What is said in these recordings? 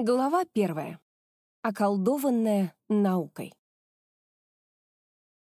Глава первая. Околдованная наукой.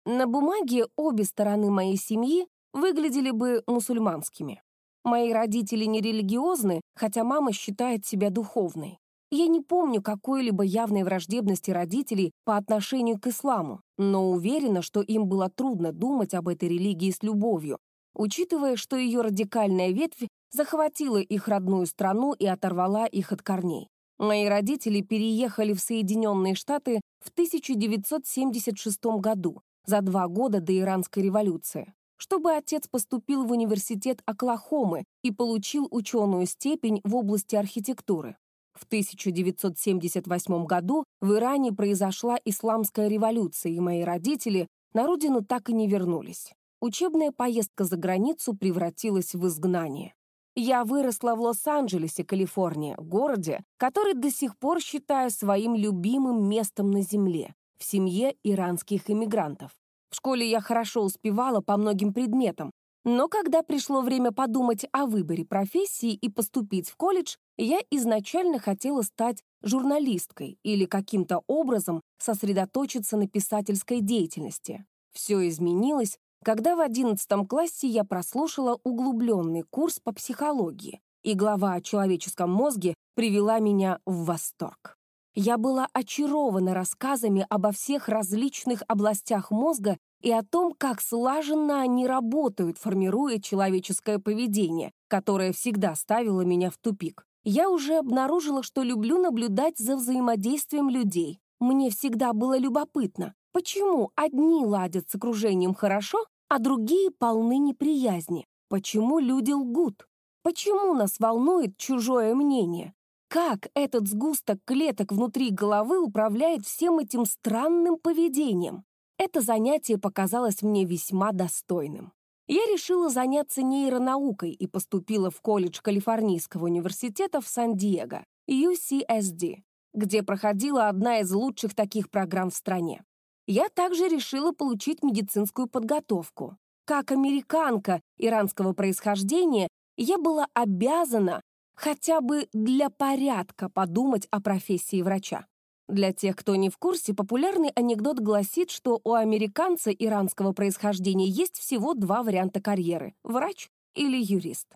На бумаге обе стороны моей семьи выглядели бы мусульманскими. Мои родители не религиозны, хотя мама считает себя духовной. Я не помню какой-либо явной враждебности родителей по отношению к исламу, но уверена, что им было трудно думать об этой религии с любовью, учитывая, что ее радикальная ветвь захватила их родную страну и оторвала их от корней. Мои родители переехали в Соединенные Штаты в 1976 году, за два года до Иранской революции, чтобы отец поступил в университет Оклахомы и получил ученую степень в области архитектуры. В 1978 году в Иране произошла исламская революция, и мои родители на родину так и не вернулись. Учебная поездка за границу превратилась в изгнание. Я выросла в Лос-Анджелесе, Калифорния, городе, который до сих пор считаю своим любимым местом на Земле, в семье иранских иммигрантов. В школе я хорошо успевала по многим предметам, но когда пришло время подумать о выборе профессии и поступить в колледж, я изначально хотела стать журналисткой или каким-то образом сосредоточиться на писательской деятельности. Все изменилось, когда в 11 классе я прослушала углубленный курс по психологии, и глава о человеческом мозге привела меня в восторг. Я была очарована рассказами обо всех различных областях мозга и о том, как слаженно они работают, формируя человеческое поведение, которое всегда ставило меня в тупик. Я уже обнаружила, что люблю наблюдать за взаимодействием людей. Мне всегда было любопытно, Почему одни ладят с окружением хорошо, а другие полны неприязни? Почему люди лгут? Почему нас волнует чужое мнение? Как этот сгусток клеток внутри головы управляет всем этим странным поведением? Это занятие показалось мне весьма достойным. Я решила заняться нейронаукой и поступила в колледж Калифорнийского университета в Сан-Диего, UCSD, где проходила одна из лучших таких программ в стране я также решила получить медицинскую подготовку. Как американка иранского происхождения, я была обязана хотя бы для порядка подумать о профессии врача. Для тех, кто не в курсе, популярный анекдот гласит, что у американца иранского происхождения есть всего два варианта карьеры – врач или юрист.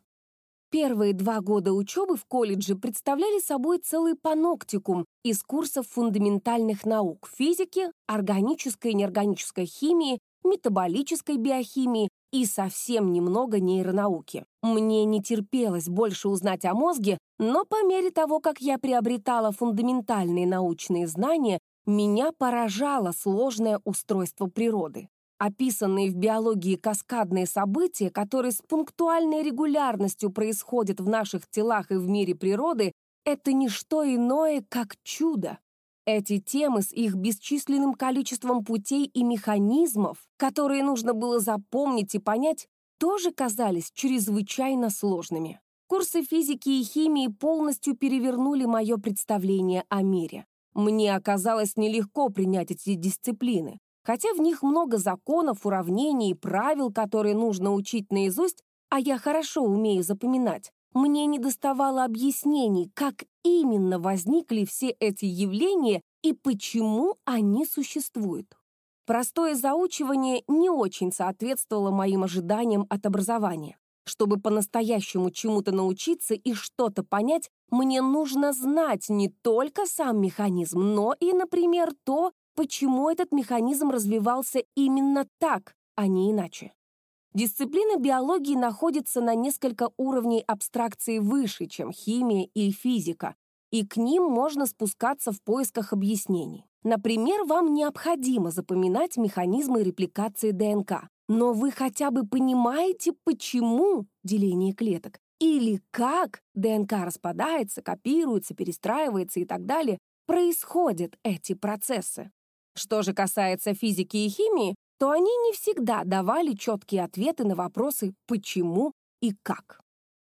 Первые два года учебы в колледже представляли собой целый паноктикум из курсов фундаментальных наук физики, органической и неорганической химии, метаболической биохимии и совсем немного нейронауки. Мне не терпелось больше узнать о мозге, но по мере того, как я приобретала фундаментальные научные знания, меня поражало сложное устройство природы описанные в биологии каскадные события, которые с пунктуальной регулярностью происходят в наших телах и в мире природы, это не что иное, как чудо. Эти темы с их бесчисленным количеством путей и механизмов, которые нужно было запомнить и понять, тоже казались чрезвычайно сложными. Курсы физики и химии полностью перевернули мое представление о мире. Мне оказалось нелегко принять эти дисциплины. Хотя в них много законов, уравнений и правил, которые нужно учить наизусть, а я хорошо умею запоминать, мне не доставало объяснений, как именно возникли все эти явления и почему они существуют. Простое заучивание не очень соответствовало моим ожиданиям от образования. Чтобы по-настоящему чему-то научиться и что-то понять, мне нужно знать не только сам механизм, но и, например, то, почему этот механизм развивался именно так, а не иначе. Дисциплина биологии находится на несколько уровней абстракции выше, чем химия и физика, и к ним можно спускаться в поисках объяснений. Например, вам необходимо запоминать механизмы репликации ДНК, но вы хотя бы понимаете, почему деление клеток или как ДНК распадается, копируется, перестраивается и так далее, происходят эти процессы. Что же касается физики и химии, то они не всегда давали четкие ответы на вопросы «почему» и «как».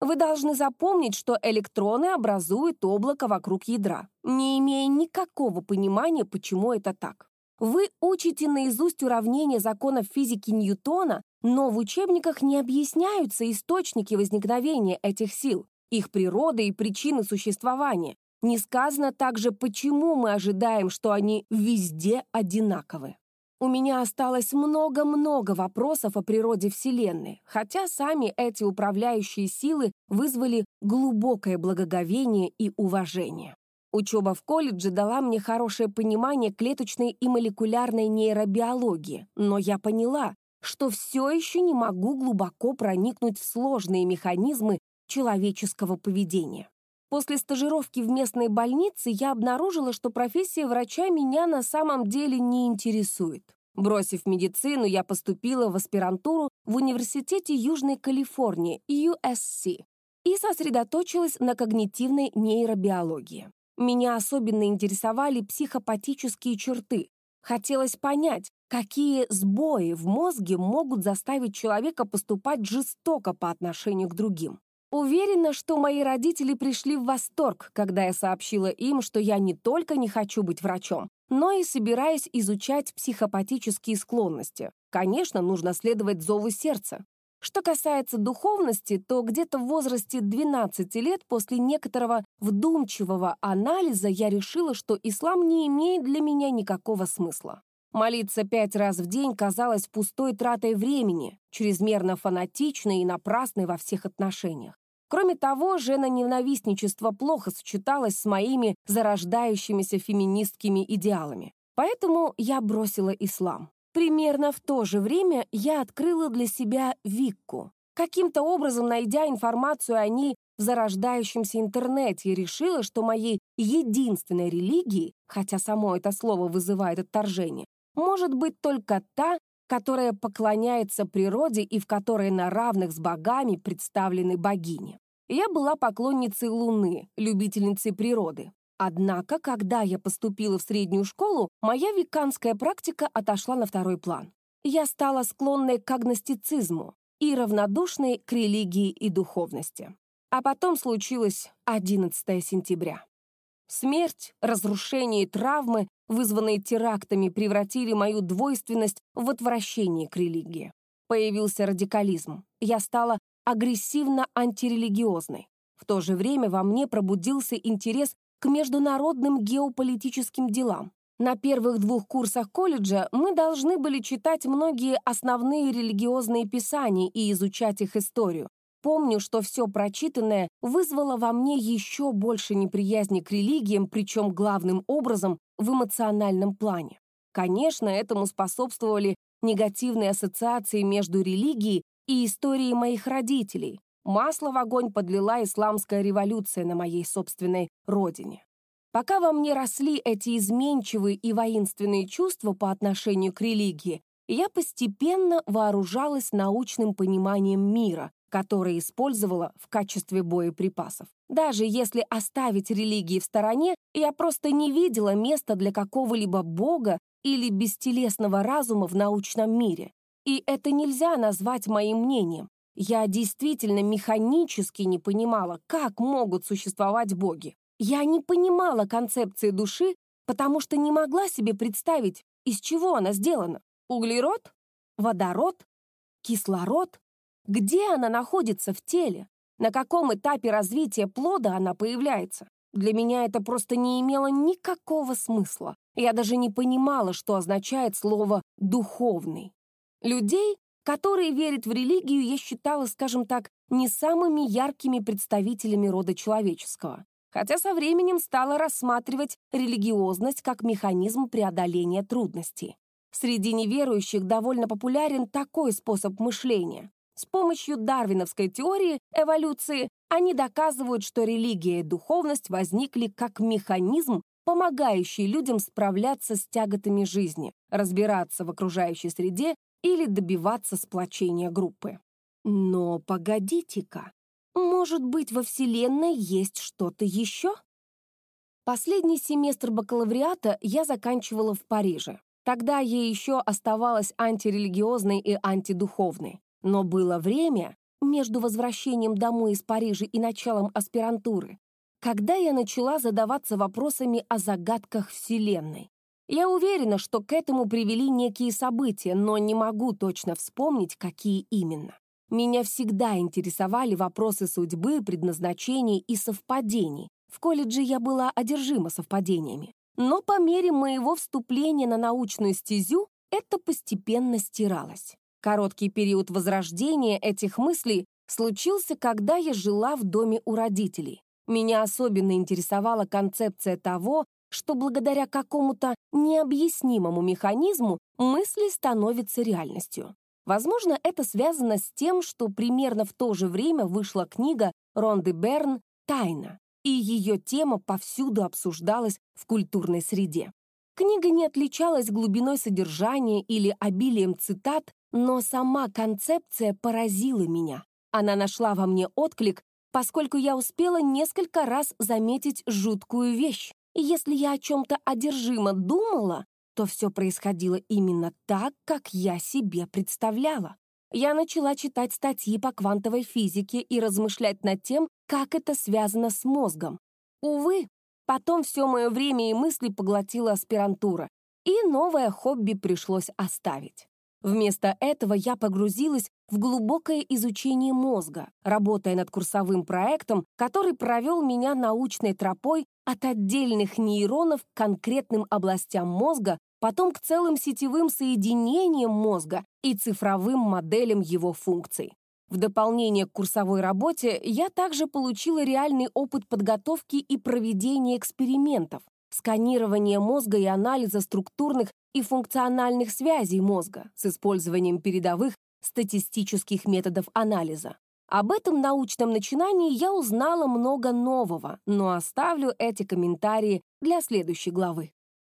Вы должны запомнить, что электроны образуют облако вокруг ядра, не имея никакого понимания, почему это так. Вы учите наизусть уравнения законов физики Ньютона, но в учебниках не объясняются источники возникновения этих сил, их природа и причины существования, Не сказано также, почему мы ожидаем, что они везде одинаковы. У меня осталось много-много вопросов о природе Вселенной, хотя сами эти управляющие силы вызвали глубокое благоговение и уважение. Учеба в колледже дала мне хорошее понимание клеточной и молекулярной нейробиологии, но я поняла, что все еще не могу глубоко проникнуть в сложные механизмы человеческого поведения. После стажировки в местной больнице я обнаружила, что профессия врача меня на самом деле не интересует. Бросив медицину, я поступила в аспирантуру в Университете Южной Калифорнии, USC, и сосредоточилась на когнитивной нейробиологии. Меня особенно интересовали психопатические черты. Хотелось понять, какие сбои в мозге могут заставить человека поступать жестоко по отношению к другим. Уверена, что мои родители пришли в восторг, когда я сообщила им, что я не только не хочу быть врачом, но и собираюсь изучать психопатические склонности. Конечно, нужно следовать зову сердца. Что касается духовности, то где-то в возрасте 12 лет после некоторого вдумчивого анализа я решила, что ислам не имеет для меня никакого смысла. Молиться пять раз в день казалось пустой тратой времени, чрезмерно фанатичной и напрасной во всех отношениях. Кроме того, жена-ненавистничество плохо сочеталось с моими зарождающимися феминистскими идеалами. Поэтому я бросила ислам. Примерно в то же время я открыла для себя Викку. Каким-то образом, найдя информацию о ней в зарождающемся интернете, решила, что моей единственной религией, хотя само это слово вызывает отторжение, может быть только та, которая поклоняется природе и в которой на равных с богами представлены богини. Я была поклонницей Луны, любительницей природы. Однако, когда я поступила в среднюю школу, моя веканская практика отошла на второй план. Я стала склонной к агностицизму и равнодушной к религии и духовности. А потом случилось 11 сентября. Смерть, разрушение и травмы, вызванные терактами, превратили мою двойственность в отвращение к религии. Появился радикализм. Я стала агрессивно антирелигиозной. В то же время во мне пробудился интерес к международным геополитическим делам. На первых двух курсах колледжа мы должны были читать многие основные религиозные писания и изучать их историю. Помню, что все прочитанное вызвало во мне еще больше неприязни к религиям, причем главным образом в эмоциональном плане. Конечно, этому способствовали негативные ассоциации между религией и историей моих родителей. Масло в огонь подлила исламская революция на моей собственной родине. Пока во мне росли эти изменчивые и воинственные чувства по отношению к религии, я постепенно вооружалась научным пониманием мира, которое использовала в качестве боеприпасов. Даже если оставить религии в стороне, я просто не видела места для какого-либо бога или бестелесного разума в научном мире. И это нельзя назвать моим мнением. Я действительно механически не понимала, как могут существовать боги. Я не понимала концепции души, потому что не могла себе представить, из чего она сделана. Углерод? Водород? Кислород? Где она находится в теле? На каком этапе развития плода она появляется? Для меня это просто не имело никакого смысла. Я даже не понимала, что означает слово «духовный». Людей, которые верят в религию, я считала, скажем так, не самыми яркими представителями рода человеческого, хотя со временем стала рассматривать религиозность как механизм преодоления трудностей. Среди неверующих довольно популярен такой способ мышления. С помощью дарвиновской теории эволюции они доказывают, что религия и духовность возникли как механизм, помогающий людям справляться с тяготами жизни, разбираться в окружающей среде или добиваться сплочения группы. Но погодите-ка, может быть, во Вселенной есть что-то еще? Последний семестр бакалавриата я заканчивала в Париже. Тогда я еще оставалась антирелигиозной и антидуховной. Но было время между возвращением домой из Парижа и началом аспирантуры, когда я начала задаваться вопросами о загадках Вселенной. Я уверена, что к этому привели некие события, но не могу точно вспомнить, какие именно. Меня всегда интересовали вопросы судьбы, предназначений и совпадений, В колледже я была одержима совпадениями. Но по мере моего вступления на научную стезю это постепенно стиралось. Короткий период возрождения этих мыслей случился, когда я жила в доме у родителей. Меня особенно интересовала концепция того, что благодаря какому-то необъяснимому механизму мысли становятся реальностью. Возможно, это связано с тем, что примерно в то же время вышла книга Ронды Берн «Тайна», и ее тема повсюду обсуждалась в культурной среде. Книга не отличалась глубиной содержания или обилием цитат, но сама концепция поразила меня. Она нашла во мне отклик, поскольку я успела несколько раз заметить жуткую вещь. И если я о чем-то одержимо думала, то все происходило именно так, как я себе представляла. Я начала читать статьи по квантовой физике и размышлять над тем, как это связано с мозгом. Увы, потом все мое время и мысли поглотила аспирантура, и новое хобби пришлось оставить. Вместо этого я погрузилась в глубокое изучение мозга, работая над курсовым проектом, который провел меня научной тропой от отдельных нейронов к конкретным областям мозга, потом к целым сетевым соединениям мозга и цифровым моделям его функций. В дополнение к курсовой работе я также получила реальный опыт подготовки и проведения экспериментов, сканирования мозга и анализа структурных и функциональных связей мозга с использованием передовых статистических методов анализа. Об этом научном начинании я узнала много нового, но оставлю эти комментарии для следующей главы.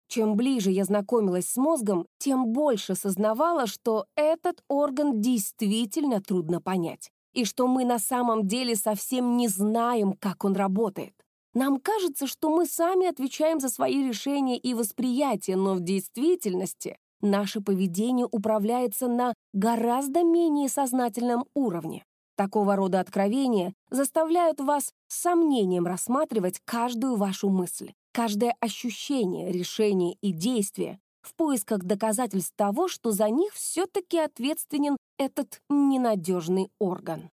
Чем ближе я знакомилась с мозгом, тем больше сознавала, что этот орган действительно трудно понять, и что мы на самом деле совсем не знаем, как он работает. Нам кажется, что мы сами отвечаем за свои решения и восприятия, но в действительности наше поведение управляется на гораздо менее сознательном уровне. Такого рода откровения заставляют вас с сомнением рассматривать каждую вашу мысль, каждое ощущение, решение и действие в поисках доказательств того, что за них все-таки ответственен этот ненадежный орган.